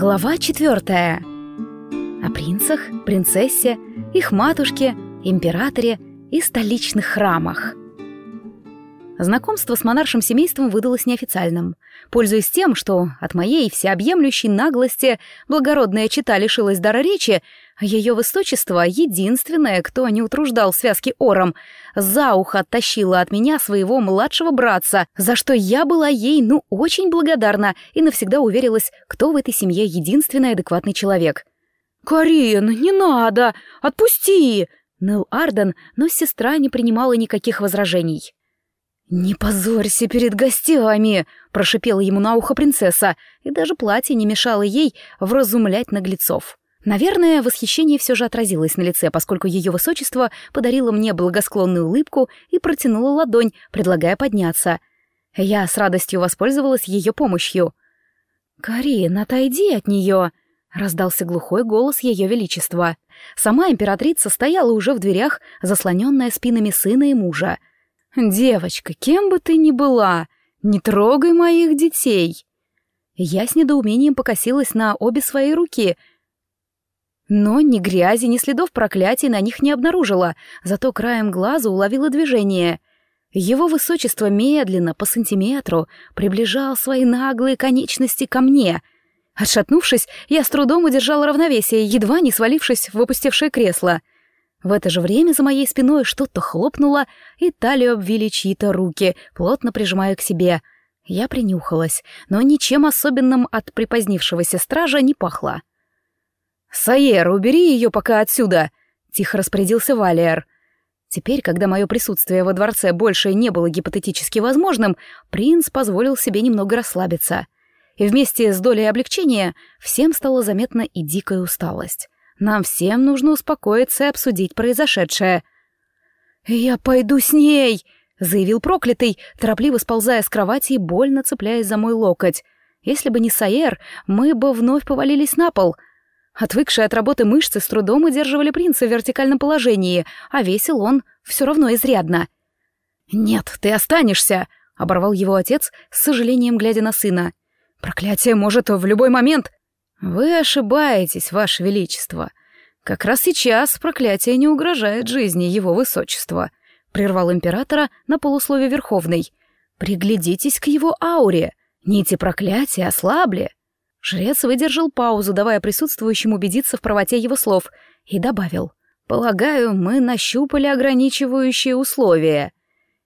Глава четвертая. О принцах, принцессе, их матушке, императоре и столичных храмах. Знакомство с монаршим семейством выдалось неофициальным. Пользуясь тем, что от моей всеобъемлющей наглости благородная чита лишилась дара речи, ее высочество, единственное, кто не утруждал связки ором, за ухо оттащила от меня своего младшего братца, за что я была ей, ну, очень благодарна и навсегда уверилась, кто в этой семье единственный адекватный человек. «Карин, не надо! Отпусти!» Ныл Арден, но сестра не принимала никаких возражений. «Не позорься перед гостями!» — прошипела ему на ухо принцесса, и даже платье не мешало ей вразумлять наглецов. Наверное, восхищение все же отразилось на лице, поскольку ее высочество подарило мне благосклонную улыбку и протянуло ладонь, предлагая подняться. Я с радостью воспользовалась ее помощью. «Карин, отойди от нее!» — раздался глухой голос ее величества. Сама императрица стояла уже в дверях, заслоненная спинами сына и мужа — «Девочка, кем бы ты ни была, не трогай моих детей!» Я с недоумением покосилась на обе свои руки, но ни грязи, ни следов проклятий на них не обнаружила, зато краем глаза уловила движение. Его высочество медленно, по сантиметру, приближал свои наглые конечности ко мне. Отшатнувшись, я с трудом удержала равновесие, едва не свалившись в опустевшее кресло — в это же время за моей спиной что-то хлопнуло, и талию обвили чьи-то руки, плотно прижимая к себе. Я принюхалась, но ничем особенным от припозднившегося стража не пахло. «Саер, убери ее пока отсюда!» — тихо распорядился Валиер. Теперь, когда мое присутствие во дворце больше не было гипотетически возможным, принц позволил себе немного расслабиться. И вместе с долей облегчения всем стало заметна и дикая усталость. Нам всем нужно успокоиться и обсудить произошедшее. «Я пойду с ней!» — заявил проклятый, торопливо сползая с кровати и больно цепляясь за мой локоть. «Если бы не Саер, мы бы вновь повалились на пол». Отвыкшие от работы мышцы с трудом удерживали принца в вертикальном положении, а весил он все равно изрядно. «Нет, ты останешься!» — оборвал его отец, с сожалением глядя на сына. «Проклятие может в любой момент...» «Вы ошибаетесь, Ваше Величество. Как раз сейчас проклятие не угрожает жизни Его Высочества», — прервал императора на полуслове Верховный. «Приглядитесь к его ауре. Нити проклятия ослабли». Жрец выдержал паузу, давая присутствующим убедиться в правоте его слов, и добавил. «Полагаю, мы нащупали ограничивающие условия.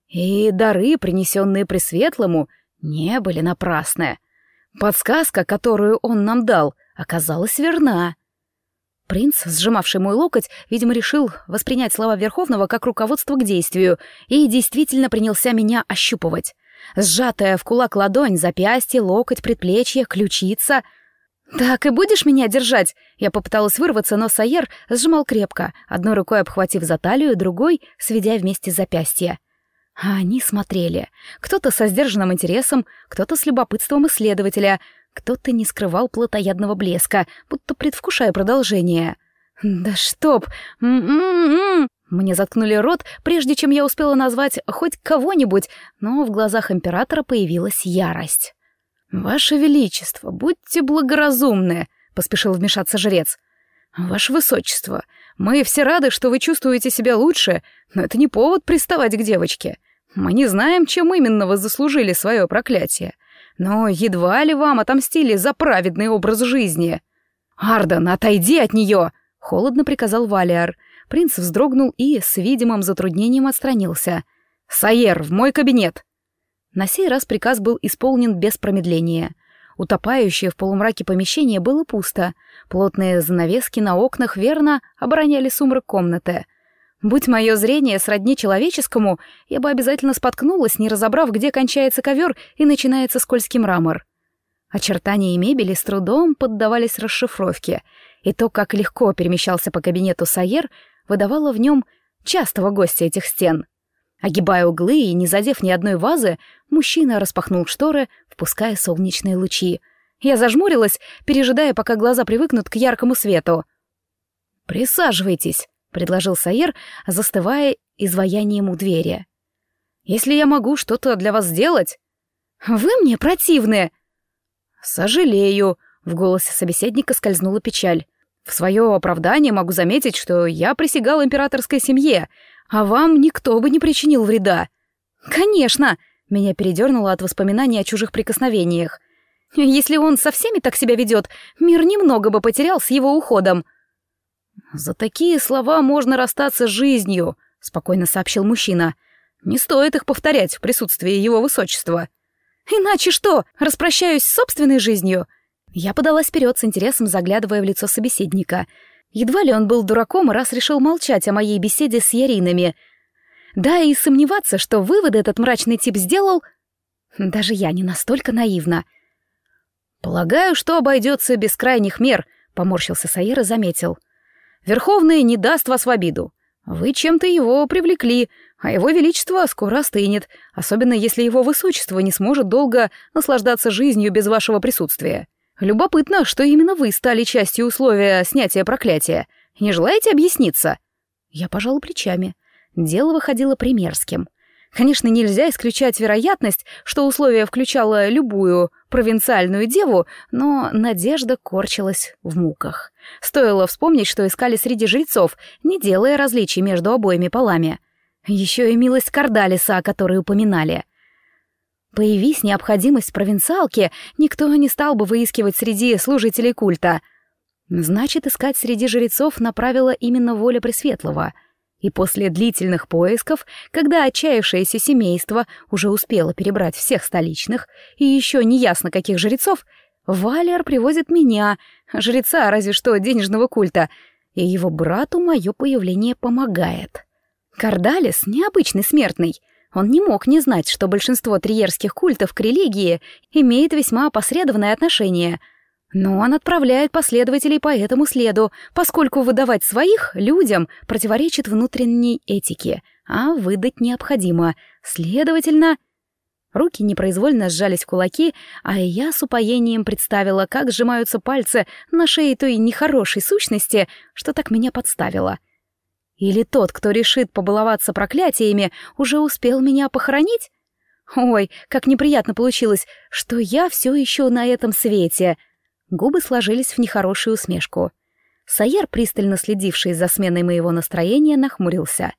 И дары, принесенные Пресветлому, не были напрасны. Подсказка, которую он нам дал, оказалась верна. Принц, сжимавший мой локоть, видимо, решил воспринять слова Верховного как руководство к действию и действительно принялся меня ощупывать. Сжатая в кулак ладонь, запястье, локоть, предплечье, ключица. «Так и будешь меня держать?» Я попыталась вырваться, но Сайер сжимал крепко, одной рукой обхватив за талию, другой сведя вместе запястья. А они смотрели. Кто-то со сдержанным интересом, кто-то с любопытством исследователя, кто-то не скрывал плотоядного блеска, будто предвкушая продолжение. «Да чтоб! М-м-м!» Мне заткнули рот, прежде чем я успела назвать хоть кого-нибудь, но в глазах императора появилась ярость. «Ваше Величество, будьте благоразумны!» — поспешил вмешаться жрец. «Ваше Высочество, мы все рады, что вы чувствуете себя лучше, но это не повод приставать к девочке. Мы не знаем, чем именно вы заслужили свое проклятие. Но едва ли вам отомстили за праведный образ жизни. «Арден, отойди от нее!» — холодно приказал Валиар. Принц вздрогнул и с видимым затруднением отстранился. «Саер, в мой кабинет!» На сей раз приказ был исполнен без промедления. Утопающее в полумраке помещение было пусто. Плотные занавески на окнах верно обороняли сумрак комнаты. Будь мое зрение сродни человеческому, я бы обязательно споткнулась, не разобрав, где кончается ковер и начинается скользкий мрамор. Очертания мебели с трудом поддавались расшифровке, и то, как легко перемещался по кабинету Сайер, выдавало в нем частого гостя этих стен. Огибая углы и не задев ни одной вазы, мужчина распахнул шторы, впуская солнечные лучи. Я зажмурилась, пережидая, пока глаза привыкнут к яркому свету. «Присаживайтесь», предложил Саир, застывая изваянием у двери. «Если я могу что-то для вас сделать...» «Вы мне противны!» «Сожалею», — в голосе собеседника скользнула печаль. «В свое оправдание могу заметить, что я присягал императорской семье, а вам никто бы не причинил вреда». «Конечно!» — меня передернуло от воспоминаний о чужих прикосновениях. «Если он со всеми так себя ведет, мир немного бы потерял с его уходом». «За такие слова можно расстаться с жизнью», — спокойно сообщил мужчина. «Не стоит их повторять в присутствии его высочества». «Иначе что? Распрощаюсь с собственной жизнью?» Я подалась вперед с интересом, заглядывая в лицо собеседника. Едва ли он был дураком, раз решил молчать о моей беседе с Яринами. Да, и сомневаться, что выводы этот мрачный тип сделал... Даже я не настолько наивна. «Полагаю, что обойдется без крайних мер», — поморщился Саир и заметил. «Верховный не даст вас в обиду. Вы чем-то его привлекли, а его величество скоро остынет, особенно если его высочество не сможет долго наслаждаться жизнью без вашего присутствия. Любопытно, что именно вы стали частью условия снятия проклятия. Не желаете объясниться?» Я пожала плечами. Дело выходило примерским. Конечно, нельзя исключать вероятность, что условие включало любую провинциальную деву, но надежда корчилась в муках. Стоило вспомнить, что искали среди жрецов, не делая различий между обоими полами. Еще и милость Кардалиса, о которой упоминали. Появись необходимость провинциалки, никто не стал бы выискивать среди служителей культа. Значит, искать среди жрецов направила именно воля Пресветлого. И после длительных поисков, когда отчаявшееся семейство уже успело перебрать всех столичных, и еще не ясно каких жрецов, Валер привозит меня, жреца разве что денежного культа, и его брату мое появление помогает. Кардалис — необычный смертный. Он не мог не знать, что большинство триерских культов к религии имеет весьма опосредованное отношение. Но он отправляет последователей по этому следу, поскольку выдавать своих людям противоречит внутренней этике, а выдать необходимо. Следовательно... Руки непроизвольно сжались в кулаки, а я с упоением представила, как сжимаются пальцы на шее той нехорошей сущности, что так меня подставила — или тот, кто решит побаловаться проклятиями, уже успел меня похоронить? Ой, как неприятно получилось, что я все еще на этом свете. Губы сложились в нехорошую усмешку. Саер, пристально следивший за сменой моего настроения, нахмурился.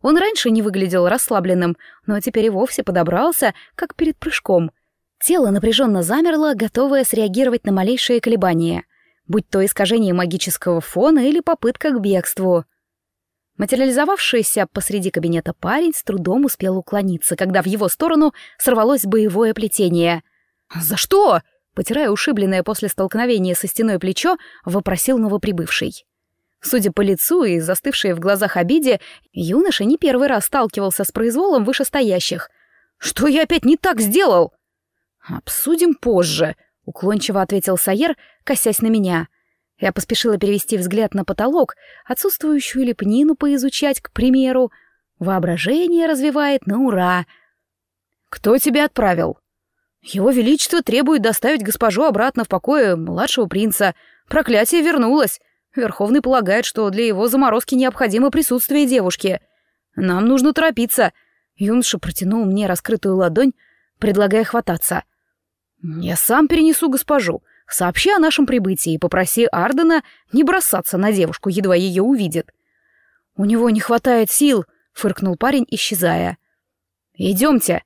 Он раньше не выглядел расслабленным, но теперь и вовсе подобрался, как перед прыжком. Тело напряженно замерло, готовое среагировать на малейшие колебания, будь то искажение магического фона или попытка к бегству. Материализовавшийся посреди кабинета парень с трудом успел уклониться, когда в его сторону сорвалось боевое плетение. «За что?» — потирая ушибленное после столкновения со стеной плечо, вопросил новоприбывший. Судя по лицу и застывшей в глазах обиде, юноша не первый раз сталкивался с произволом вышестоящих. «Что я опять не так сделал?» «Обсудим позже», — уклончиво ответил Саер, косясь на меня — я поспешила перевести взгляд на потолок, отсутствующую лепнину поизучать, к примеру. Воображение развивает на ура. «Кто тебя отправил?» «Его Величество требует доставить госпожу обратно в покое младшего принца. Проклятие вернулось. Верховный полагает, что для его заморозки необходимо присутствие девушки. Нам нужно торопиться». Юноша протянул мне раскрытую ладонь, предлагая хвататься. «Я сам перенесу госпожу. Сообщи о нашем прибытии и попроси Ардена не бросаться на девушку, едва ее увидит. У него не хватает сил, фыркнул парень, исчезая. Идемте.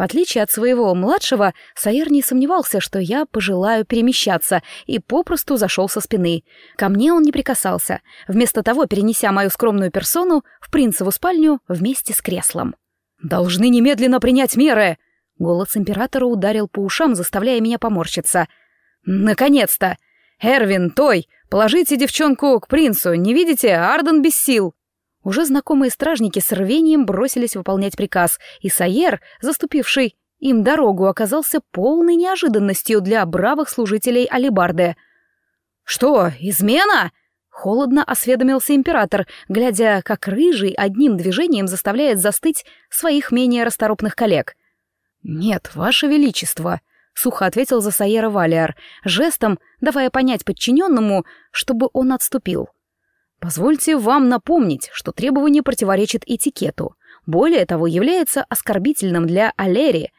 В отличие от своего младшего, Саер не сомневался, что я пожелаю перемещаться, и попросту зашел со спины. Ко мне он не прикасался, вместо того перенеся мою скромную персону в принцеву спальню вместе с креслом. «Должны немедленно принять меры!» Голос императора ударил по ушам, заставляя меня поморщиться — «Наконец-то! Эрвин, Той, положите девчонку к принцу, не видите, Арден без сил!» Уже знакомые стражники с рвением бросились выполнять приказ, и Саер, заступивший им дорогу, оказался полной неожиданностью для бравых служителей Алибарды. «Что, измена?» — холодно осведомился император, глядя, как рыжий одним движением заставляет застыть своих менее расторопных коллег. «Нет, ваше величество», — сухо ответил за Саера Валиар, жестом давая понять подчиненному, чтобы он отступил. Позвольте вам напомнить, что требование противоречит этикету. Более того, является оскорбительным для Алери.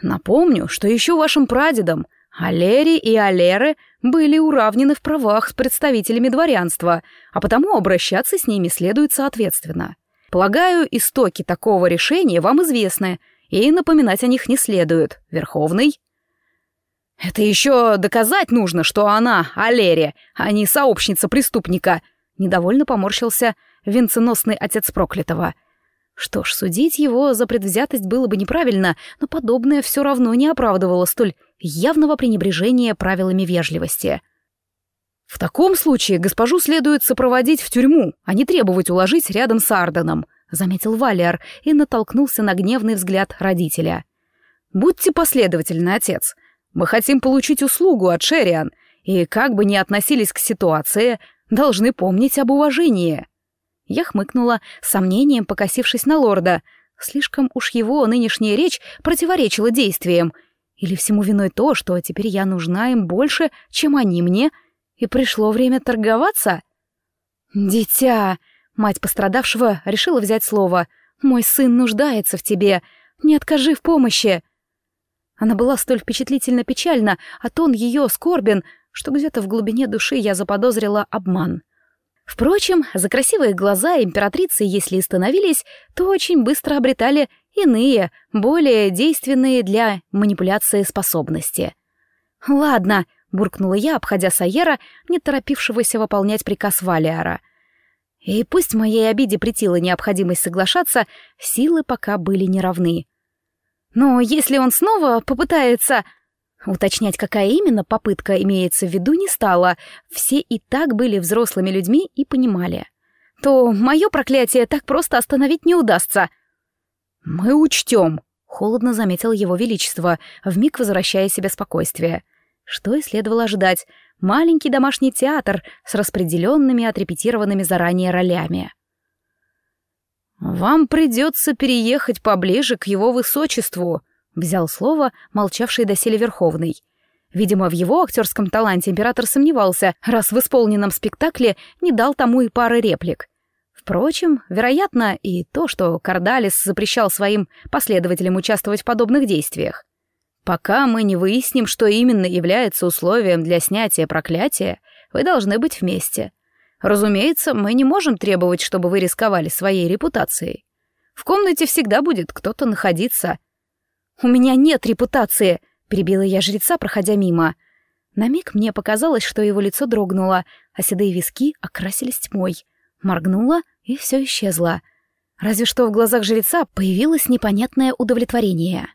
Напомню, что еще вашим прадедам Алери и Алеры были уравнены в правах с представителями дворянства, а потому обращаться с ними следует соответственно. Полагаю, истоки такого решения вам известны, и напоминать о них не следует. Верховный? Это еще доказать нужно, что она Алерия, а не сообщница преступника, Недовольно поморщился венценосный отец проклятого. Что ж, судить его за предвзятость было бы неправильно, но подобное все равно не оправдывало столь явного пренебрежения правилами вежливости. В таком случае госпожу следует сопроводить в тюрьму, а не требовать уложить рядом с Арденом, заметил Валиар и натолкнулся на гневный взгляд родителя. Будьте последовательны, отец. Мы хотим получить услугу от Шериан, и как бы ни относились к ситуации, должны помнить об уважении. Я хмыкнула, сомнением покосившись на лорда. Слишком уж его нынешняя речь противоречила действиям. Или всему виной то, что теперь я нужна им больше, чем они мне, и пришло время торговаться? «Дитя!» — мать пострадавшего решила взять слово. «Мой сын нуждается в тебе. Не откажи в помощи!» Она была столь впечатлительно печальна, а тон ее скорбен, что где-то в глубине души я заподозрила обман. Впрочем, за красивые глаза императрицы, если и становились, то очень быстро обретали иные, более действенные для манипуляции способности. «Ладно», — буркнула я, обходя Сайера, не торопившегося выполнять приказ Валиара. И пусть моей обиде претила необходимость соглашаться, силы пока были неравны. Но если он снова попытается... Уточнять, какая именно попытка имеется в виду, не стало. Все и так были взрослыми людьми и понимали. То мое проклятие так просто остановить не удастся. «Мы учтем», — холодно заметил его величество, вмиг возвращая себе спокойствие. Что и следовало ожидать. Маленький домашний театр с распределенными, отрепетированными заранее ролями. «Вам придется переехать поближе к его высочеству», Взял слово молчавший доселе Верховный. Видимо, в его актерском таланте император сомневался, раз в исполненном спектакле не дал тому и пары реплик. Впрочем, вероятно, и то, что Кардалис запрещал своим последователям участвовать в подобных действиях. Пока мы не выясним, что именно является условием для снятия проклятия, вы должны быть вместе. Разумеется, мы не можем требовать, чтобы вы рисковали своей репутацией. В комнате всегда будет кто-то находиться, «У меня нет репутации», — перебила я жреца, проходя мимо. На миг мне показалось, что его лицо дрогнуло, а седые виски окрасились тьмой. Моргнула, и все исчезло. Разве что в глазах жреца появилось непонятное удовлетворение.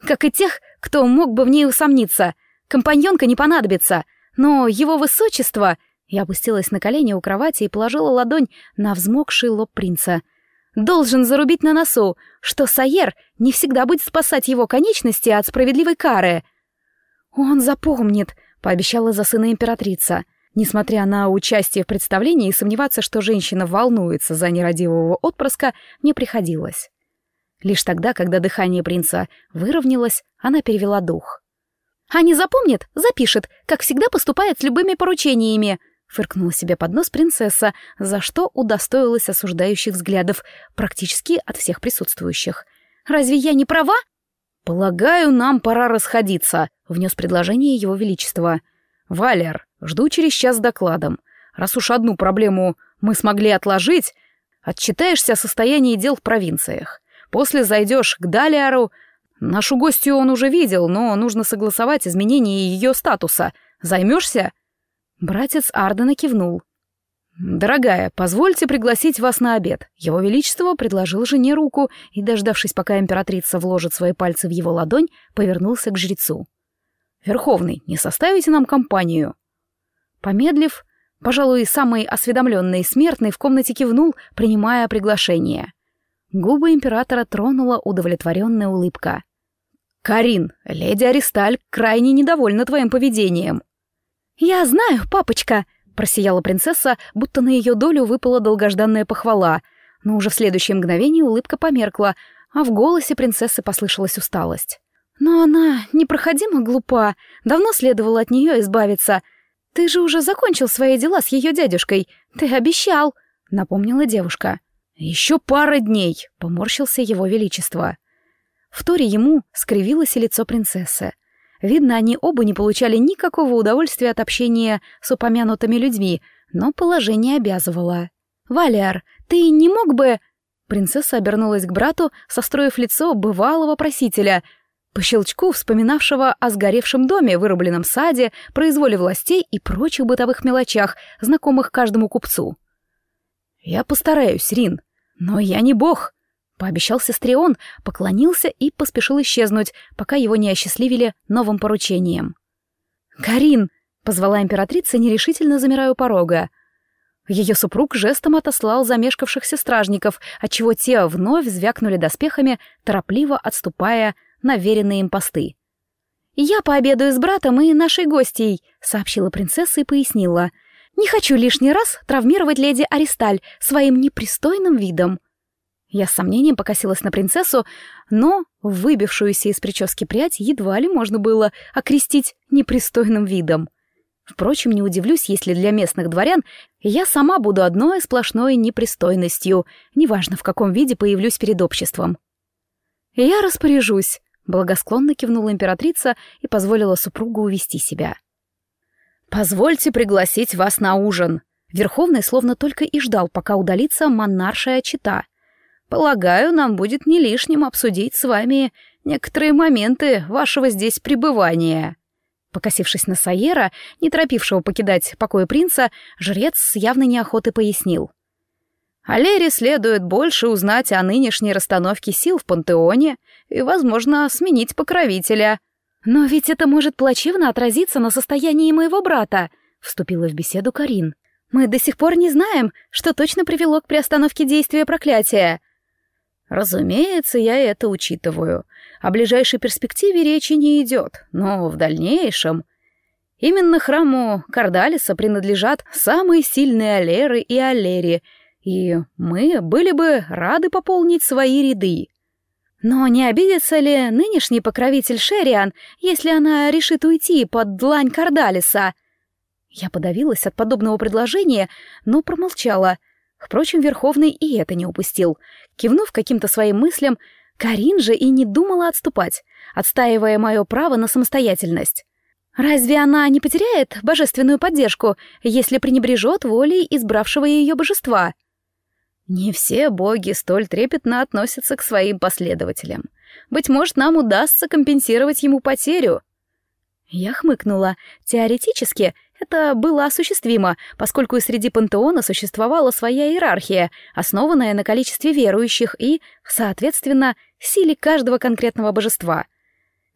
Как и тех, кто мог бы в ней усомниться. Компаньонка не понадобится, но его высочество... Я опустилась на колени у кровати и положила ладонь на взмокший лоб принца — должен зарубить на носу, что Сайер не всегда будет спасать его конечности от справедливой кары. «Он запомнит», — пообещала за сына императрица. Несмотря на участие в представлении, сомневаться, что женщина волнуется за нерадивого отпрыска, не приходилось. Лишь тогда, когда дыхание принца выровнялось, она перевела дух. «А не запомнит? Запишет, как всегда поступает с любыми поручениями», Фыркнула себе под нос принцесса, за что удостоилась осуждающих взглядов практически от всех присутствующих. «Разве я не права?» «Полагаю, нам пора расходиться», — внес предложение его величества. «Валер, жду через час с докладом. Раз уж одну проблему мы смогли отложить, отчитаешься о состоянии дел в провинциях. После зайдешь к Далиару. Нашу гостью он уже видел, но нужно согласовать изменение ее статуса. Займешься?» Братец Ардена кивнул. «Дорогая, позвольте пригласить вас на обед». Его Величество предложил жене руку и, дождавшись, пока императрица вложит свои пальцы в его ладонь, повернулся к жрецу. «Верховный, не составите нам компанию?» Помедлив, пожалуй, самый осведомленный смертный в комнате кивнул, принимая приглашение. Губы императора тронула удовлетворенная улыбка. «Карин, леди Аристаль крайне недовольна твоим поведением», «Я знаю, папочка!» — просияла принцесса, будто на ее долю выпала долгожданная похвала. Но уже в следующее мгновение улыбка померкла, а в голосе принцессы послышалась усталость. «Но она непроходимо глупа, давно следовало от нее избавиться. ты же уже закончил свои дела с ее дядюшкой. Ты обещал», — напомнила девушка. «Еще пара дней», — поморщился его величество. В торе ему скривилось и лицо принцессы. Видно, они оба не получали никакого удовольствия от общения с упомянутыми людьми, но положение обязывало. «Валиар, ты не мог бы...» Принцесса обернулась к брату, состроив лицо бывалого просителя, по щелчку вспоминавшего о сгоревшем доме, вырубленном саде, произволе властей и прочих бытовых мелочах, знакомых каждому купцу. «Я постараюсь, Рин, но я не бог», — пообещал сестре он, поклонился и поспешил исчезнуть, пока его не осчастливили новым поручением. «Карин!» — позвала императрица, нерешительно замирая у порога. Ее супруг жестом отослал замешкавшихся стражников, отчего те вновь звякнули доспехами, торопливо отступая на веренные им посты. «Я пообедаю с братом и нашей гостьей», — сообщила принцесса и пояснила. «Не хочу лишний раз травмировать леди Аристаль своим непристойным видом». Я с сомнением покосилась на принцессу, но выбившуюся из прически прядь едва ли можно было окрестить непристойным видом. Впрочем, не удивлюсь, если для местных дворян я сама буду одной сплошной непристойностью, неважно в каком виде появлюсь перед обществом. «Я распоряжусь», Благосклонно кивнула императрица и позволила супругу увести себя. «Позвольте пригласить вас на ужин». Верховный словно только и ждал, пока удалится монаршая чита. «Полагаю, нам будет не лишним обсудить с вами некоторые моменты вашего здесь пребывания». Покосившись на Саера, не торопившего покидать покой принца, жрец с явной неохотой пояснил. Алере следует больше узнать о нынешней расстановке сил в пантеоне и, возможно, сменить покровителя. «Но ведь это может плачевно отразиться на состоянии моего брата», — вступила в беседу Карин. «Мы до сих пор не знаем, что точно привело к приостановке действия проклятия». «Разумеется, я это учитываю. О ближайшей перспективе речи не идет, но в дальнейшем...» Именно храму Кардалиса принадлежат самые сильные алеры и алери — и мы были бы рады пополнить свои ряды. Но не обидится ли нынешний покровитель Шериан, если она решит уйти под длань Кардалиса? Я подавилась от подобного предложения, но промолчала. Впрочем, Верховный и это не упустил. Кивнув каким-то своим мыслям, Карин же и не думала отступать, отстаивая мое право на самостоятельность. Разве она не потеряет божественную поддержку, если пренебрежет волей избравшего ее божества? — не все боги столь трепетно относятся к своим последователям. Быть может, нам удастся компенсировать ему потерю. Я хмыкнула. Теоретически это было осуществимо, поскольку и среди пантеона существовала своя иерархия, основанная на количестве верующих и, соответственно, силе каждого конкретного божества.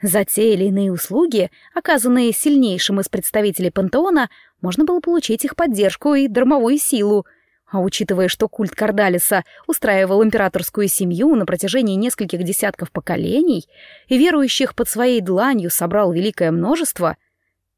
За те или иные услуги, оказанные сильнейшим из представителей пантеона, можно было получить их поддержку и дармовую силу — а учитывая, что культ Кардалиса устраивал императорскую семью на протяжении нескольких десятков поколений и верующих под своей дланью собрал великое множество,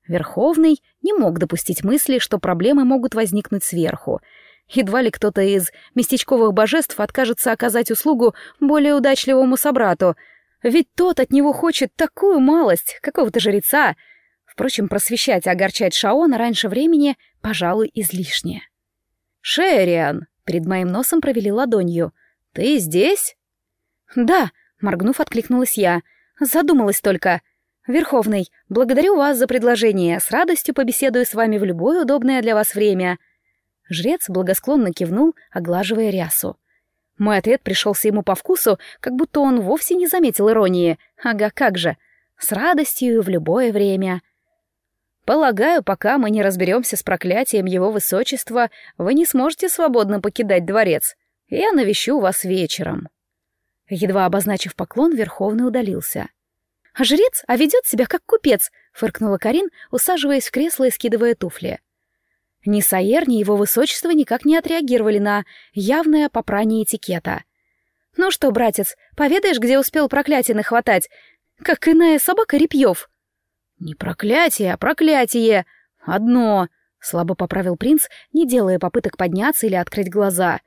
Верховный не мог допустить мысли, что проблемы могут возникнуть сверху. Едва ли кто-то из местечковых божеств откажется оказать услугу более удачливому собрату, ведь тот от него хочет такую малость, какого-то жреца. Впрочем, просвещать и огорчать Шаона раньше времени, пожалуй, излишне. «Шериан!» — перед моим носом провели ладонью. «Ты здесь?» «Да», — моргнув, откликнулась я. Задумалась только. «Верховный, благодарю вас за предложение. С радостью побеседую с вами в любое удобное для вас время». Жрец благосклонно кивнул, оглаживая рясу. Мой ответ пришелся ему по вкусу, как будто он вовсе не заметил иронии. Ага, как же. С радостью в любое время. Полагаю, пока мы не разберемся с проклятием его высочества, вы не сможете свободно покидать дворец. Я навещу вас вечером». Едва обозначив поклон, Верховный удалился. «А жрец, а ведет себя как купец», — фыркнула Карин, усаживаясь в кресло и скидывая туфли. Ни Саер, ни его высочество никак не отреагировали на явное попрание этикета. «Ну что, братец, поведаешь, где успел проклятие нахватать? Как иная собака Репьев?» «Не проклятие, а проклятие! Одно!» — слабо поправил принц, не делая попыток подняться или открыть глаза.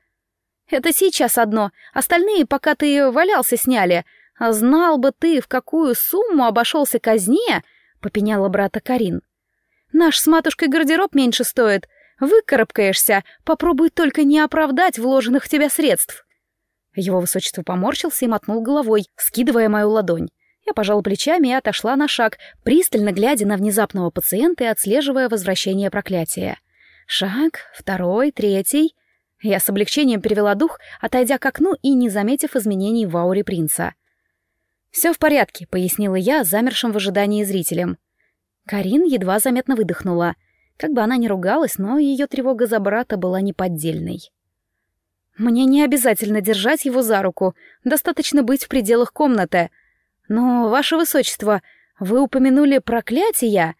«Это сейчас одно, остальные, пока ты валялся, сняли. А знал бы ты, в какую сумму обошелся казне!» — попеняла брата Карин. Наш с матушкой гардероб меньше стоит. Выкарабкаешься, попробуй только не оправдать вложенных в тебя средств». Его высочество поморщился и мотнул головой, скидывая мою ладонь. Я пожала плечами и отошла на шаг, пристально глядя на внезапного пациента и отслеживая возвращение проклятия. Шаг, второй, третий. Я с облегчением перевела дух, отойдя к окну и не заметив изменений в ауре принца. «Все в порядке», — пояснила я замершим в ожидании зрителям. Карин едва заметно выдохнула. Как бы она ни ругалась, но ее тревога за брата была неподдельной. «Мне не обязательно держать его за руку, достаточно быть в пределах комнаты», «Но, ваше высочество, вы упомянули проклятия?»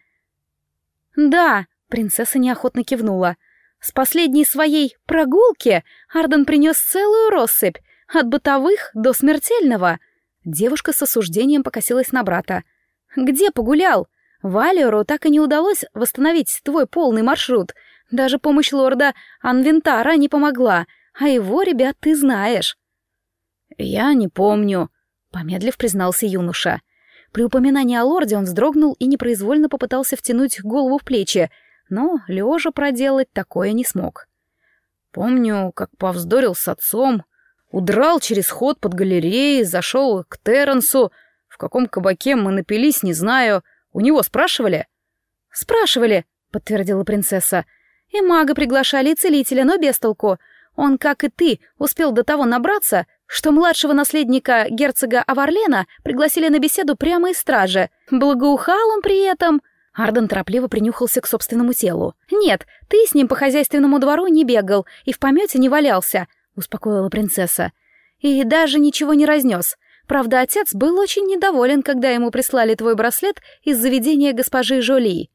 «Да», — принцесса неохотно кивнула. «С последней своей прогулки Арден принес целую россыпь, от бытовых до смертельного». Девушка с осуждением покосилась на брата. «Где погулял? Валеру так и не удалось восстановить твой полный маршрут. Даже помощь лорда Анвентара не помогла, а его ребят ты знаешь». «Я не помню», Помедлив, признался юноша. При упоминании о лорде он вздрогнул и непроизвольно попытался втянуть голову в плечи, но лежа проделать такое не смог. Помню, как повздорил с отцом, удрал через ход под галереей, зашел к Терренсу. В каком кабаке мы напились, не знаю. У него спрашивали? «Спрашивали», — подтвердила принцесса. «И мага приглашали, и целителя, но без толку. Он, как и ты, успел до того набраться, что младшего наследника герцога Аварлена пригласили на беседу прямо из стражи. Благоухал он при этом. Арден торопливо принюхался к собственному телу. «Нет, ты с ним по хозяйственному двору не бегал и в помете не валялся», — успокоила принцесса. «И даже ничего не разнес. Правда, отец был очень недоволен, когда ему прислали твой браслет из заведения госпожи Жоли».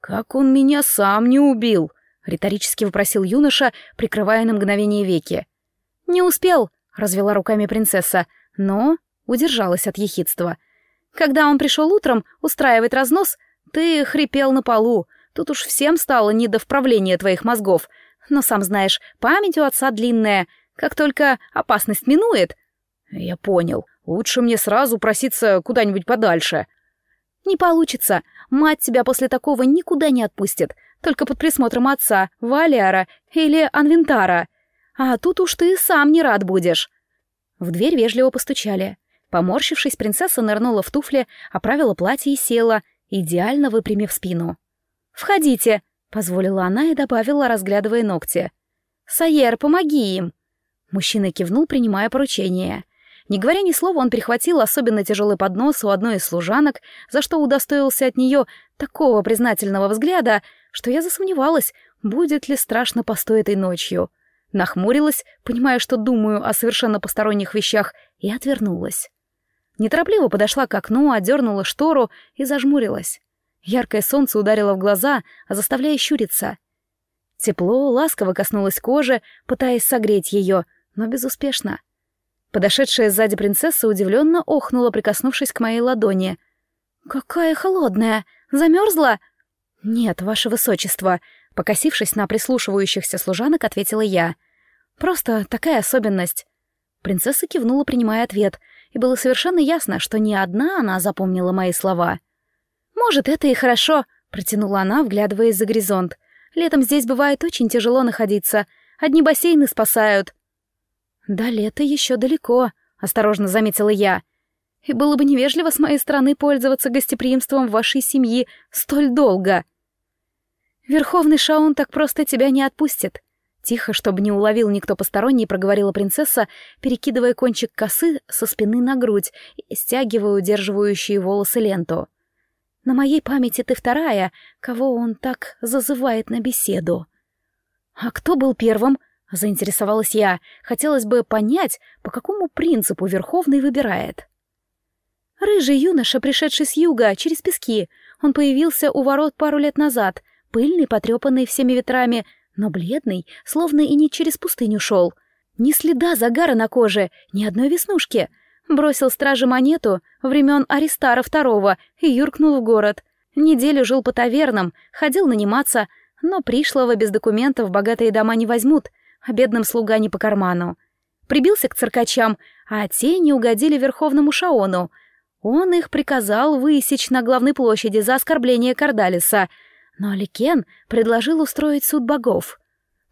«Как он меня сам не убил?» — риторически вопросил юноша, прикрывая на мгновение веки. «Не успел», развела руками принцесса, но удержалась от ехидства. Когда он пришел утром устраивать разнос, ты хрипел на полу. Тут уж всем стало не до вправления твоих мозгов. Но сам знаешь, память у отца длинная. Как только опасность минует... Я понял. Лучше мне сразу проситься куда-нибудь подальше. Не получится. Мать тебя после такого никуда не отпустит. Только под присмотром отца, Валиара или Анвентара. А тут уж ты сам не рад будешь. В дверь вежливо постучали. Поморщившись, принцесса нырнула в туфли, оправила платье и села, идеально выпрямив спину. «Входите», — позволила она и добавила, разглядывая ногти. «Сайер, помоги им!» Мужчина кивнул, принимая поручение. Не говоря ни слова, он прихватил особенно тяжелый поднос у одной из служанок, за что удостоился от нее такого признательного взгляда, что я засомневалась, будет ли страшно постой этой ночью нахмурилась, понимая, что думаю о совершенно посторонних вещах, и отвернулась. Неторопливо подошла к окну, одернула штору и зажмурилась. Яркое солнце ударило в глаза, заставляя щуриться. Тепло ласково коснулось кожи, пытаясь согреть ее, но безуспешно. Подошедшая сзади принцесса удивленно охнула, прикоснувшись к моей ладони. «Какая холодная! Замерзла?» «Нет, ваше высочество», Покосившись на прислушивающихся служанок, ответила я. «Просто такая особенность». Принцесса кивнула, принимая ответ, и было совершенно ясно, что не одна она запомнила мои слова. «Может, это и хорошо», — протянула она, вглядываясь за горизонт. «Летом здесь бывает очень тяжело находиться. Одни бассейны спасают». «Да лето еще далеко», — осторожно заметила я. «И было бы невежливо с моей стороны пользоваться гостеприимством вашей семьи столь долго». «Верховный Шаун так просто тебя не отпустит», — тихо, чтобы не уловил никто посторонний, проговорила принцесса, перекидывая кончик косы со спины на грудь и стягивая удерживающие волосы ленту. «На моей памяти ты вторая, кого он так зазывает на беседу». «А кто был первым?» — заинтересовалась я. Хотелось бы понять, по какому принципу Верховный выбирает. «Рыжий юноша, пришедший с юга, через пески. Он появился у ворот пару лет назад — пыльный, потрепанный всеми ветрами, но бледный, словно и не через пустыню шел. Ни следа загара на коже, ни одной веснушки. Бросил страже монету времен Аристара II и юркнул в город. Неделю жил по тавернам, ходил наниматься, но пришлого без документов богатые дома не возьмут, а бедным слуга не по карману. Прибился к циркачам, а те не угодили верховному Шаону. Он их приказал высечь на главной площади за оскорбление Кардалиса — Но Ликен предложил устроить суд богов.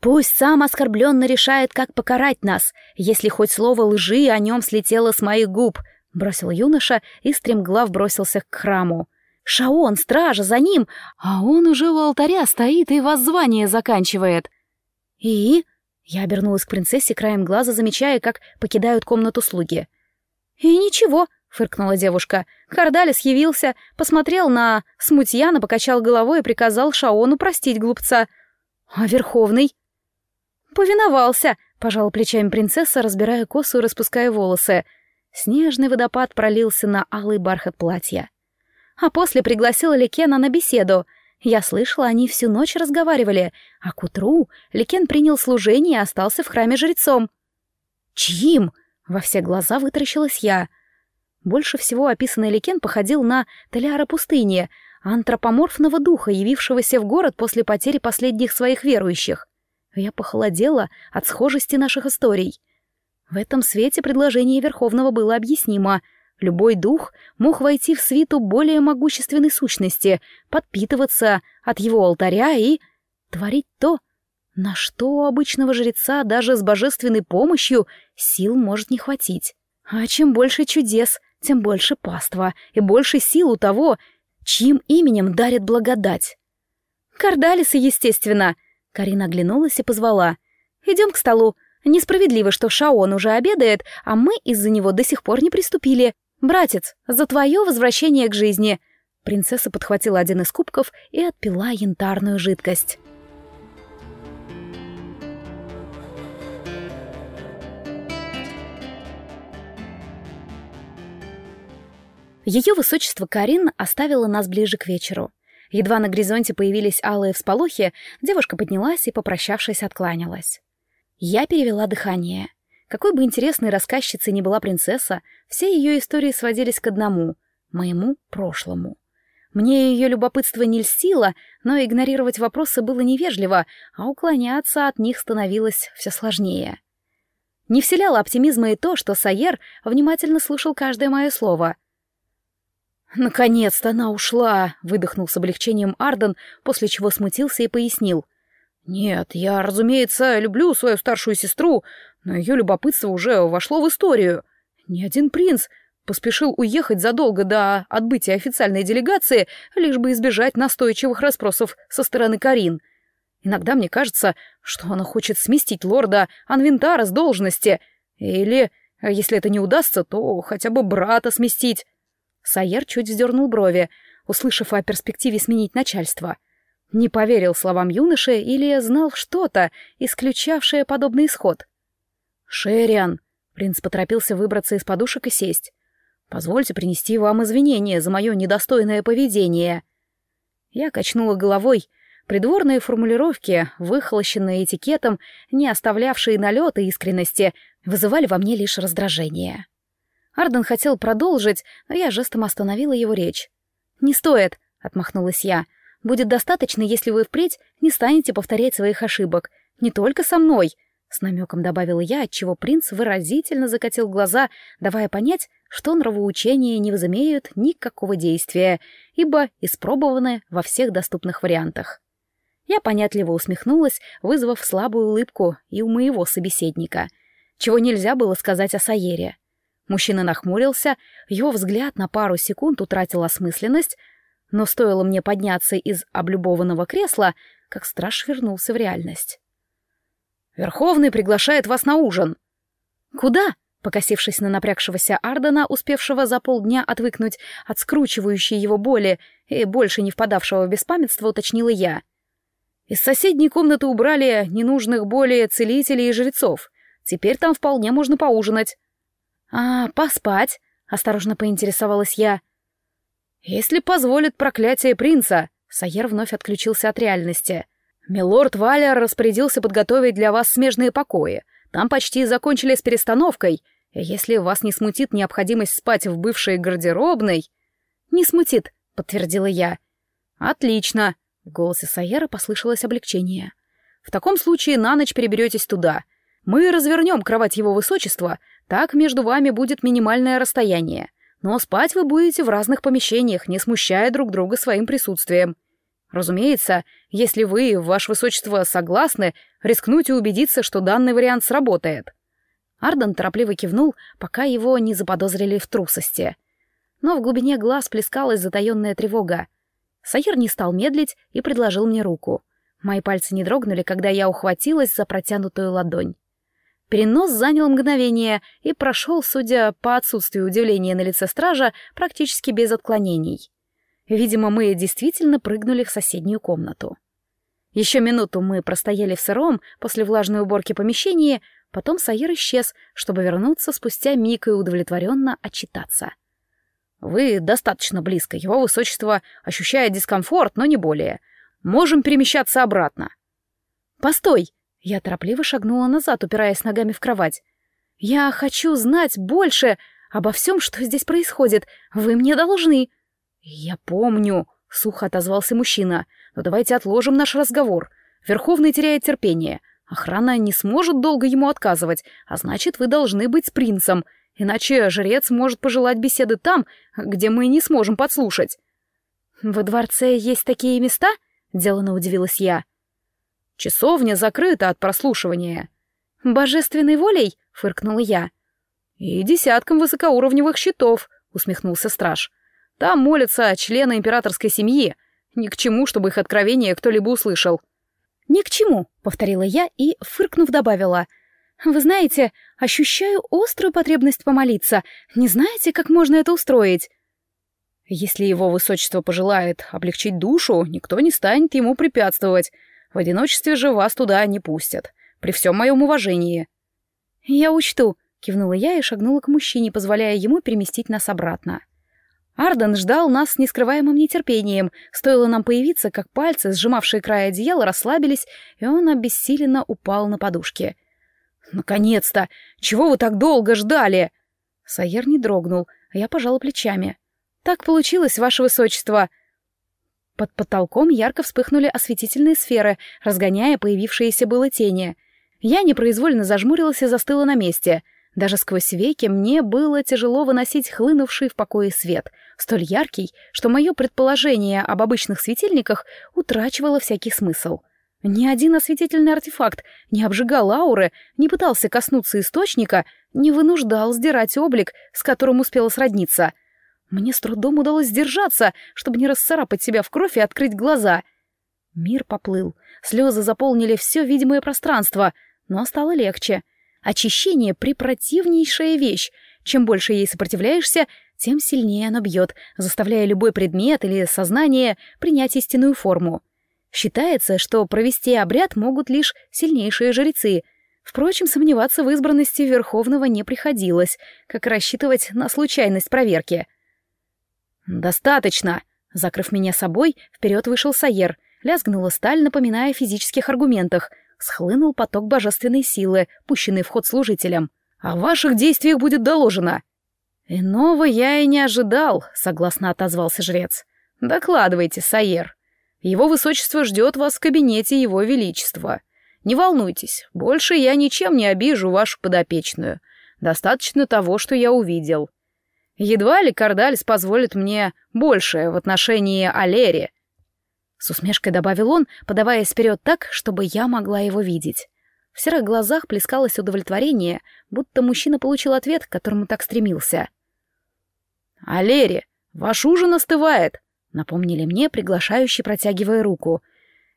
Пусть сам оскорбленно решает, как покарать нас, если хоть слово лжи о нем слетело с моих губ, бросил юноша и стремглав бросился к храму. Шаон, стража, за ним, а он уже у алтаря стоит и воззвание заканчивает. И... Я обернулась к принцессе краем глаза, замечая, как покидают комнату слуги. «И ничего», — фыркнула девушка. Кардалис явился, посмотрел на смутьяна, покачал головой и приказал Шаону простить глупца. «А Верховный?» «Повиновался», — пожала плечами принцесса, разбирая косу и распуская волосы. Снежный водопад пролился на алый бархат платья. А после пригласила Ликена на беседу. Я слышала, они всю ночь разговаривали, а к утру Ликен принял служение и остался в храме жрецом. «Чьим?» — во все глаза вытаращилась я. Больше всего описанный Ликен походил на Толяра пустыни, антропоморфного духа, явившегося в город после потери последних своих верующих. Я похолодела от схожести наших историй. В этом свете предложение Верховного было объяснимо. Любой дух мог войти в свиту более могущественной сущности, подпитываться от его алтаря и творить то, на что у обычного жреца даже с божественной помощью сил может не хватить. А чем больше чудес, тем больше паства и больше сил у того, чьим именем дарит благодать. Кардалисы, естественно — Карина оглянулась и позвала. «Идем к столу. Несправедливо, что Шаон уже обедает, а мы из-за него до сих пор не приступили. Братец, за твое возвращение к жизни!» Принцесса подхватила один из кубков и отпила янтарную жидкость. Ее высочество Карин оставила нас ближе к вечеру. Едва на горизонте появились алые всполохи, девушка поднялась и, попрощавшись, откланялась. Я перевела дыхание. Какой бы интересной рассказчицей ни была принцесса, все ее истории сводились к одному — моему прошлому. Мне ее любопытство не льстило, но игнорировать вопросы было невежливо, а уклоняться от них становилось все сложнее. Не вселяло оптимизма и то, что Сайер внимательно слушал каждое мое слово — «Наконец-то она ушла!» — выдохнул с облегчением Арден, после чего смутился и пояснил. «Нет, я, разумеется, люблю свою старшую сестру, но ее любопытство уже вошло в историю. Ни один принц поспешил уехать задолго до отбытия официальной делегации, лишь бы избежать настойчивых расспросов со стороны Карин. Иногда мне кажется, что она хочет сместить лорда Анвентара с должности, или, если это не удастся, то хотя бы брата сместить». Сайер чуть вздернул брови, услышав о перспективе сменить начальство. Не поверил словам юноши или знал что-то, исключавшее подобный исход. «Шериан!» — принц поторопился выбраться из подушек и сесть. «Позвольте принести вам извинения за мое недостойное поведение». Я качнула головой. Придворные формулировки, выхолощенные этикетом, не оставлявшие налета искренности, вызывали во мне лишь раздражение. Арден хотел продолжить, но я жестом остановила его речь. «Не стоит», — отмахнулась я. «Будет достаточно, если вы впредь не станете повторять своих ошибок. Не только со мной», — с намеком добавила я, отчего принц выразительно закатил глаза, давая понять, что нравоучения не возымеют никакого действия, ибо испробованы во всех доступных вариантах. Я понятливо усмехнулась, вызвав слабую улыбку и у моего собеседника, чего нельзя было сказать о Саере. Мужчина нахмурился, его взгляд на пару секунд утратил осмысленность, но стоило мне подняться из облюбованного кресла, как страж вернулся в реальность. «Верховный приглашает вас на ужин». «Куда?» Покосившись на напрягшегося Ардена, успевшего за полдня отвыкнуть от скручивающей его боли и больше не впадавшего в беспамятство, уточнила я. Из соседней комнаты убрали ненужных более целителей и жрецов. Теперь там вполне можно поужинать. «А, поспать?» — осторожно поинтересовалась я. «Если позволит проклятие принца», — Сайер вновь отключился от реальности. «Милорд Валер распорядился подготовить для вас смежные покои. Там почти закончили с перестановкой. Если вас не смутит необходимость спать в бывшей гардеробной...» «Не смутит», — подтвердила я. «Отлично», — в голосе Сайера послышалось облегчение. «В таком случае на ночь переберетесь туда. Мы развернем кровать его высочества, так между вами будет минимальное расстояние. Но спать вы будете в разных помещениях, не смущая друг друга своим присутствием. Разумеется, если вы, ваше высочество, согласны, рискнуть и убедиться, что данный вариант сработает. Арден торопливо кивнул, пока его не заподозрили в трусости. Но в глубине глаз плескалась затаённая тревога. Саир не стал медлить и предложил мне руку. Мои пальцы не дрогнули, когда я ухватилась за протянутую ладонь. Перенос занял мгновение и прошел, судя по отсутствию удивления на лице стража, практически без отклонений. Видимо, мы действительно прыгнули в соседнюю комнату. Еще минуту мы простояли в сыром после влажной уборки помещения, потом Саир исчез, чтобы вернуться спустя миг и удовлетворенно отчитаться. «Вы достаточно близко, его высочество ощущает дискомфорт, но не более. Можем перемещаться обратно». «Постой!» Я торопливо шагнула назад, упираясь ногами в кровать. «Я хочу знать больше обо всем, что здесь происходит. Вы мне должны». «Я помню», — сухо отозвался мужчина. «Но давайте отложим наш разговор. Верховный теряет терпение. Охрана не сможет долго ему отказывать, а значит, вы должны быть с принцем, иначе жрец может пожелать беседы там, где мы не сможем подслушать». «Во дворце есть такие места?» — делано удивилась я. Часовня закрыта от прослушивания. Божественной волей? фыркнула я. И десятком высокоуровневых щитов, усмехнулся страж. Там молятся члены императорской семьи. Ни к чему, чтобы их откровение кто-либо услышал. Ни к чему, повторила я и, фыркнув, добавила. Вы знаете, ощущаю острую потребность помолиться. Не знаете, как можно это устроить? Если его высочество пожелает облегчить душу, никто не станет ему препятствовать. В одиночестве же вас туда не пустят. При всем моем уважении». «Я учту», — кивнула я и шагнула к мужчине, позволяя ему переместить нас обратно. Арден ждал нас с нескрываемым нетерпением. Стоило нам появиться, как пальцы, сжимавшие край одеяла, расслабились, и он обессиленно упал на подушке. «Наконец-то! Чего вы так долго ждали?» Сайер не дрогнул, а я пожала плечами. «Так получилось, ваше высочество!» Под потолком ярко вспыхнули осветительные сферы, разгоняя появившиеся было тени. Я непроизвольно зажмурилась и застыла на месте. Даже сквозь веки мне было тяжело выносить хлынувший в покое свет, столь яркий, что мое предположение об обычных светильниках утрачивало всякий смысл. Ни один осветительный артефакт не обжигал ауры, не пытался коснуться источника, не вынуждал сдирать облик, с которым успела сродниться — мне с трудом удалось сдержаться, чтобы не расцарапать себя в кровь и открыть глаза. Мир поплыл, слезы заполнили все видимое пространство, но стало легче. Очищение — препротивнейшая вещь. Чем больше ей сопротивляешься, тем сильнее оно бьет, заставляя любой предмет или сознание принять истинную форму. Считается, что провести обряд могут лишь сильнейшие жрецы. Впрочем, сомневаться в избранности Верховного не приходилось, как рассчитывать на случайность проверки — «Достаточно!» Закрыв меня собой, вперед вышел Саер, лязгнула сталь, напоминая о физических аргументах, схлынул поток божественной силы, пущенный в ход служителям. «О ваших действиях будет доложено!» «Иного я и не ожидал», — согласно отозвался жрец. «Докладывайте, Саер. Его высочество ждет вас в кабинете его величества. Не волнуйтесь, больше я ничем не обижу вашу подопечную. Достаточно того, что я увидел. Едва ли Кардальс позволит мне большее в отношении Алери. С усмешкой добавил он, подаваясь вперед так, чтобы я могла его видеть. В серых глазах плескалось удовлетворение, будто мужчина получил ответ, к которому так стремился. «Алери, ваш ужин остывает», — напомнили мне, приглашающий, протягивая руку.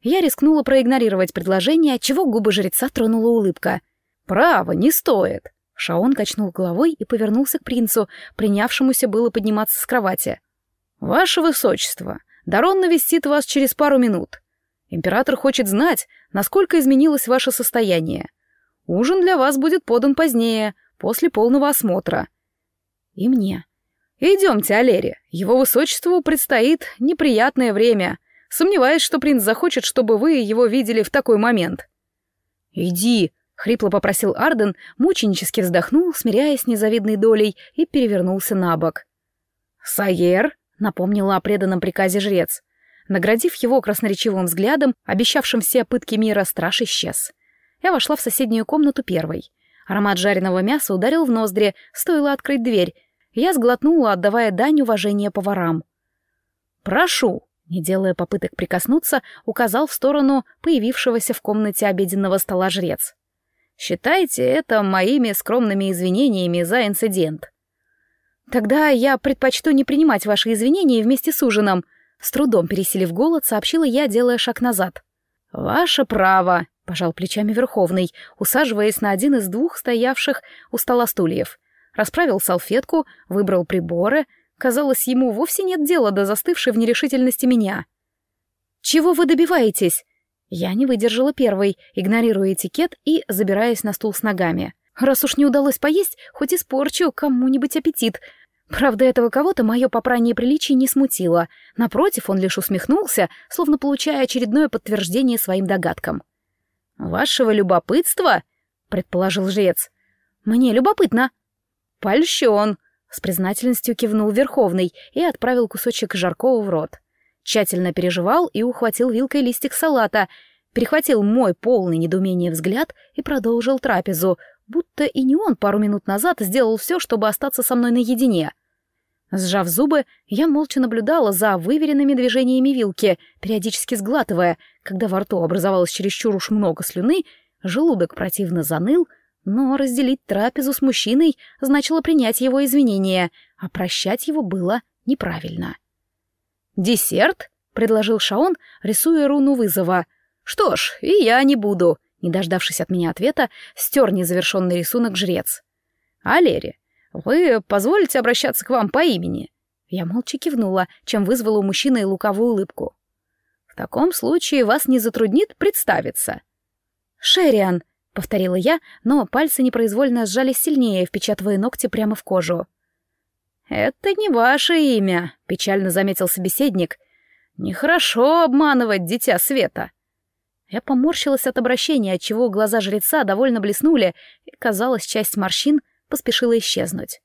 Я рискнула проигнорировать предложение, отчего губы жреца тронула улыбка. «Право, не стоит», Шаон качнул головой и повернулся к принцу, принявшемуся было подниматься с кровати. «Ваше высочество, Дарон навестит вас через пару минут. Император хочет знать, насколько изменилось ваше состояние. Ужин для вас будет подан позднее, после полного осмотра». «И мне». «Идемте, Алери, его высочеству предстоит неприятное время. Сомневаюсь, что принц захочет, чтобы вы его видели в такой момент». «Иди», Хрипло попросил Арден, мученически вздохнул, смиряясь с незавидной долей, и перевернулся на бок. «Саер», — напомнила о преданном приказе жрец. Наградив его красноречивым взглядом, обещавшим все пытки мира, страж исчез. Я вошла в соседнюю комнату первой. Аромат жареного мяса ударил в ноздри, стоило открыть дверь. Я сглотнула, отдавая дань уважения поварам. «Прошу», Не делая попыток прикоснуться, указал в сторону появившегося в комнате обеденного стола жрец. «Считайте это моими скромными извинениями за инцидент». «Тогда я предпочту не принимать ваши извинения вместе с ужином», с трудом пересилив голод, сообщила я, делая шаг назад. «Ваше право», — пожал плечами Верховный, усаживаясь на один из двух стоявших у стола стульев. Расправил салфетку, выбрал приборы. Казалось, ему вовсе нет дела до застывшей в нерешительности меня. «Чего вы добиваетесь?» Я не выдержала первой, игнорируя этикет и забираясь на стул с ногами. Раз уж не удалось поесть, хоть испорчу кому-нибудь аппетит, Правда, этого кого-то мое попрание приличий не смутило. Напротив, он лишь усмехнулся, словно получая очередное подтверждение своим догадкам. «Вашего любопытства?» — предположил жрец. «Мне любопытно». «Польщен», — с признательностью кивнул Верховный и отправил кусочек жаркого в рот. Тщательно переживал и ухватил вилкой листик салата, перехватил мой полный недоумения взгляд и продолжил трапезу, будто и не он пару минут назад сделал все, чтобы остаться со мной наедине. Сжав зубы, я молча наблюдала за выверенными движениями вилки, периодически сглатывая, когда во рту образовалось чересчур уж много слюны, желудок противно заныл, но разделить трапезу с мужчиной значило принять его извинения, а прощать его было неправильно. «Десерт?» — предложил Шаон, рисуя руну вызова. «Что ж, и я не буду», — не дождавшись от меня ответа, стер незавершенный рисунок жрец. «Алери, «Вы позволите обращаться к вам по имени?» Я молча кивнула, чем вызвала у мужчины луковую улыбку. «В таком случае вас не затруднит представиться». «Шериан», — повторила я, но пальцы непроизвольно сжались сильнее, впечатывая ногти прямо в кожу. «Это не ваше имя», — печально заметил собеседник. «Нехорошо обманывать дитя света». Я поморщилась от обращения, отчего глаза жреца довольно блеснули, и, казалось, часть морщин поспешила исчезнуть.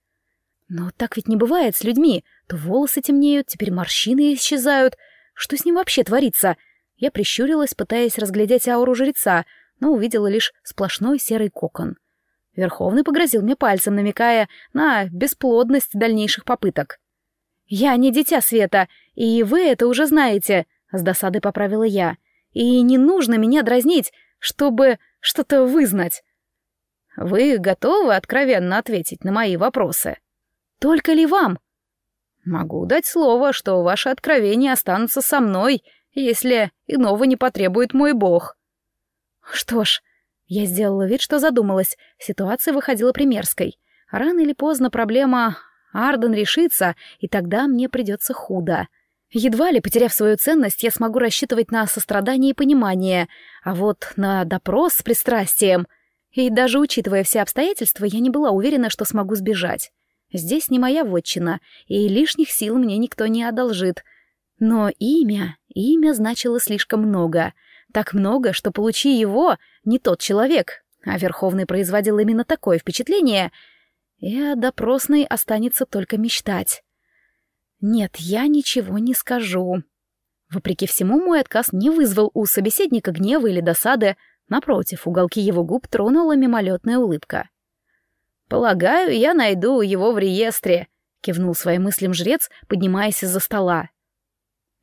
Но так ведь не бывает с людьми. То волосы темнеют, теперь морщины исчезают. Что с ним вообще творится? Я прищурилась, пытаясь разглядеть ауру жреца, но увидела лишь сплошной серый кокон. Верховный погрозил мне пальцем, намекая на бесплодность дальнейших попыток. «Я не дитя света, и вы это уже знаете», — с досадой поправила я. «И не нужно меня дразнить, чтобы что-то вызнать. Вы готовы откровенно ответить на мои вопросы? Только ли вам? Могу дать слово, что ваши откровения останутся со мной, если иного не потребует мой бог. Что ж, я сделала вид, что задумалась. Ситуация выходила примерской. Рано или поздно проблема Арден решится, и тогда мне придется худо. Едва ли, потеряв свою ценность, я смогу рассчитывать на сострадание и понимание, а вот на допрос с пристрастием — и даже учитывая все обстоятельства, я не была уверена, что смогу сбежать. Здесь не моя вотчина, и лишних сил мне никто не одолжит. Но имя, имя значило слишком много. Так много, что получи его не тот человек, а Верховный производил именно такое впечатление, и о допросной останется только мечтать. Нет, я ничего не скажу. Вопреки всему, мой отказ не вызвал у собеседника гнева или досады, Напротив, уголки его губ тронула мимолетная улыбка. «Полагаю, я найду его в реестре», — кивнул своим мыслям жрец, поднимаясь из-за стола.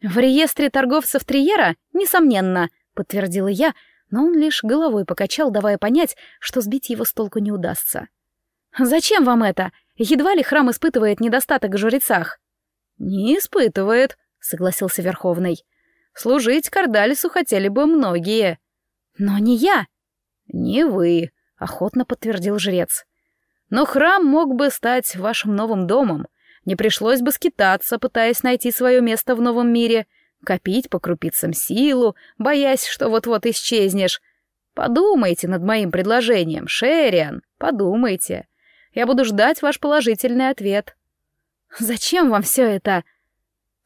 «В реестре торговцев Триера? Несомненно», — подтвердила я, но он лишь головой покачал, давая понять, что сбить его с толку не удастся. «Зачем вам это? Едва ли храм испытывает недостаток в жрецах?» «Не испытывает», — согласился Верховный. «Служить Кардалису хотели бы многие». «Но не я!» «Не вы», — охотно подтвердил жрец. «Но храм мог бы стать вашим новым домом. Не пришлось бы скитаться, пытаясь найти свое место в новом мире, копить по крупицам силу, боясь, что вот-вот исчезнешь. Подумайте над моим предложением, Шериан, подумайте. Я буду ждать ваш положительный ответ». «Зачем вам все это?»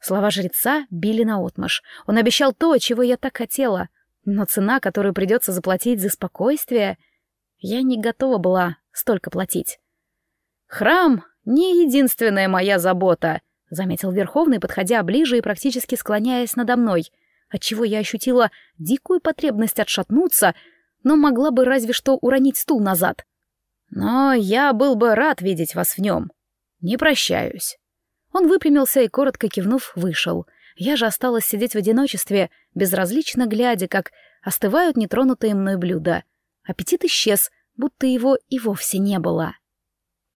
Слова жреца били наотмашь. Он обещал то, чего я так хотела. Но цена, которую придется заплатить за спокойствие, я не готова была столько платить. «Храм — не единственная моя забота», — заметил Верховный, подходя ближе и практически склоняясь надо мной, отчего я ощутила дикую потребность отшатнуться, но могла бы разве что уронить стул назад. «Но я был бы рад видеть вас в нем. Не прощаюсь». Он выпрямился и, коротко кивнув, вышел. Я же осталась сидеть в одиночестве, безразлично глядя, как остывают нетронутые мной блюда. Аппетит исчез, будто его и вовсе не было.